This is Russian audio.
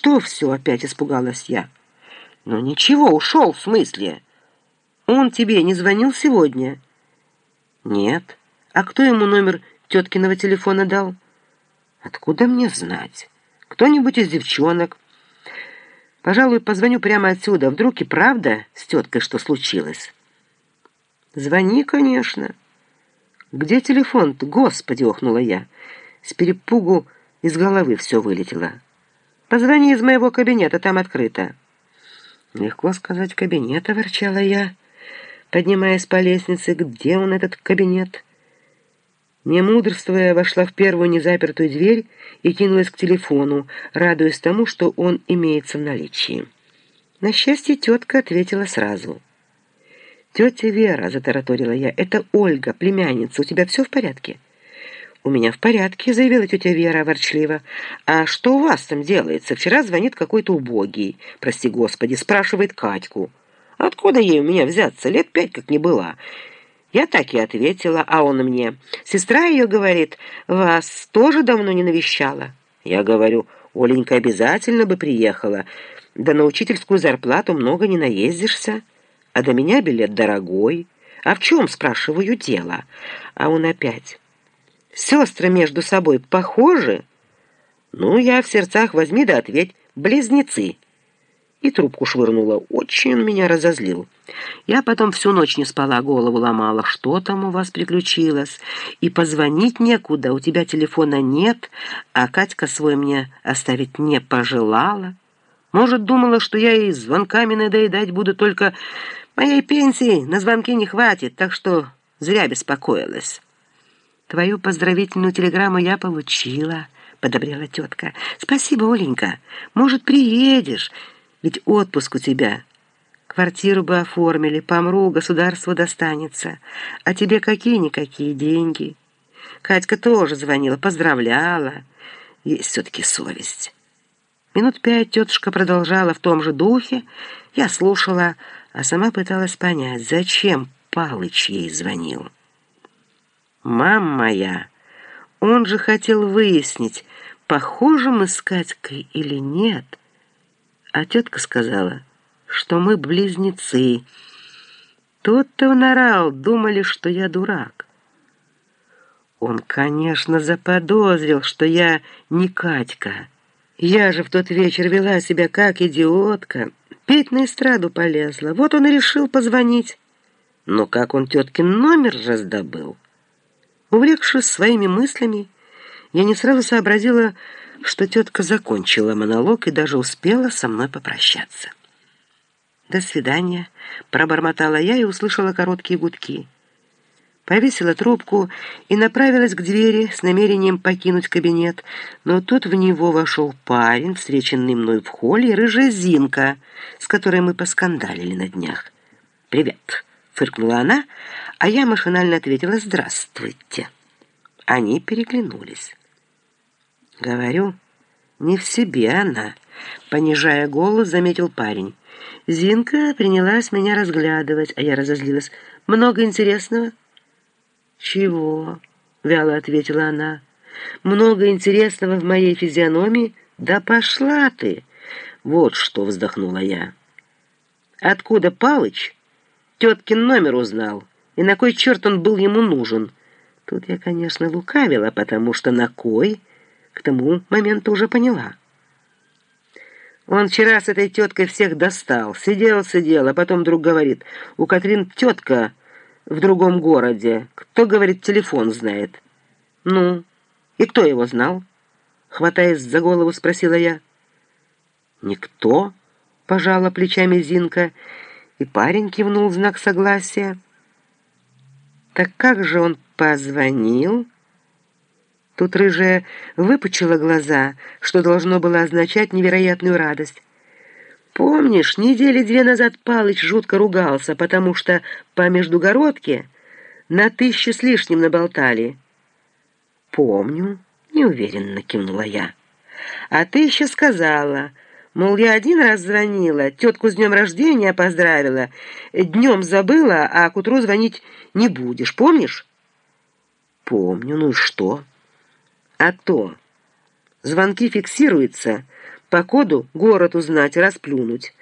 «Что все?» — опять испугалась я. «Ну ничего, ушел в смысле. Он тебе не звонил сегодня?» «Нет. А кто ему номер теткиного телефона дал?» «Откуда мне знать? Кто-нибудь из девчонок?» «Пожалуй, позвоню прямо отсюда. Вдруг и правда с теткой что случилось?» «Звони, конечно». «Где телефон-то? Господи!» — охнула я. С перепугу из головы все вылетело. «Позвони из моего кабинета, там открыто». «Легко сказать кабинета», — ворчала я, поднимаясь по лестнице. «Где он, этот кабинет?» Не мудрствуя, вошла в первую незапертую дверь и кинулась к телефону, радуясь тому, что он имеется в наличии. На счастье, тетка ответила сразу. «Тетя Вера», — затараторила я, — «это Ольга, племянница. У тебя все в порядке?» «У меня в порядке», — заявила тетя Вера ворчливо. «А что у вас там делается? Вчера звонит какой-то убогий, прости господи, спрашивает Катьку. Откуда ей у меня взяться? Лет пять как не была». Я так и ответила, а он мне. Сестра ее говорит, вас тоже давно не навещала. Я говорю, Оленька обязательно бы приехала. Да на учительскую зарплату много не наездишься. А до меня билет дорогой. А в чем, спрашиваю, дело? А он опять... Сестры между собой похожи? Ну, я в сердцах возьми да ответь. Близнецы. И трубку швырнула. Очень меня разозлил. Я потом всю ночь не спала, голову ломала. Что там у вас приключилось? И позвонить некуда, у тебя телефона нет, а Катька свой мне оставить не пожелала. Может, думала, что я и звонками надоедать буду, только моей пенсии на звонки не хватит, так что зря беспокоилась». «Твою поздравительную телеграмму я получила», — подобрела тетка. «Спасибо, Оленька. Может, приедешь? Ведь отпуск у тебя. Квартиру бы оформили, помру, государству достанется. А тебе какие-никакие деньги?» Катька тоже звонила, поздравляла. Есть все-таки совесть. Минут пять тетушка продолжала в том же духе. Я слушала, а сама пыталась понять, зачем Палыч ей звонил. «Мама моя, он же хотел выяснить, похожи мы с Катькой или нет». А тетка сказала, что мы близнецы. Тот-то он орал, думали, что я дурак. Он, конечно, заподозрил, что я не Катька. Я же в тот вечер вела себя как идиотка, петь на эстраду полезла. Вот он и решил позвонить. Но как он теткин номер раздобыл? Увлекшись своими мыслями, я не сразу сообразила, что тетка закончила монолог и даже успела со мной попрощаться. «До свидания», — пробормотала я и услышала короткие гудки. Повесила трубку и направилась к двери с намерением покинуть кабинет, но тут в него вошел парень, встреченный мной в холле, рыжая Зинка, с которой мы поскандалили на днях. «Привет», — фыркнула она, а я машинально ответила «Здравствуйте». Они переглянулись. Говорю, не в себе она, понижая голос, заметил парень. Зинка принялась меня разглядывать, а я разозлилась. «Много интересного?» «Чего?» — вяло ответила она. «Много интересного в моей физиономии? Да пошла ты!» «Вот что!» — вздохнула я. «Откуда Палыч?» Теткин номер узнал. И на кой черт он был ему нужен? Тут я, конечно, лукавила, потому что на кой к тому моменту уже поняла. Он вчера с этой теткой всех достал. Сидел, сидел, а потом вдруг говорит, у Катрин тетка в другом городе. Кто, говорит, телефон знает? Ну, и кто его знал? Хватаясь за голову, спросила я. Никто, пожала плечами Зинка, — и парень кивнул в знак согласия. «Так как же он позвонил?» Тут рыжая выпучила глаза, что должно было означать невероятную радость. «Помнишь, недели две назад Палыч жутко ругался, потому что по междугородке на тысячу с лишним наболтали?» «Помню», — неуверенно кивнула я. «А ты еще сказала...» Мол, я один раз звонила, тетку с днем рождения поздравила, днем забыла, а к утру звонить не будешь, помнишь? Помню, ну и что? А то, звонки фиксируются По коду город узнать, расплюнуть.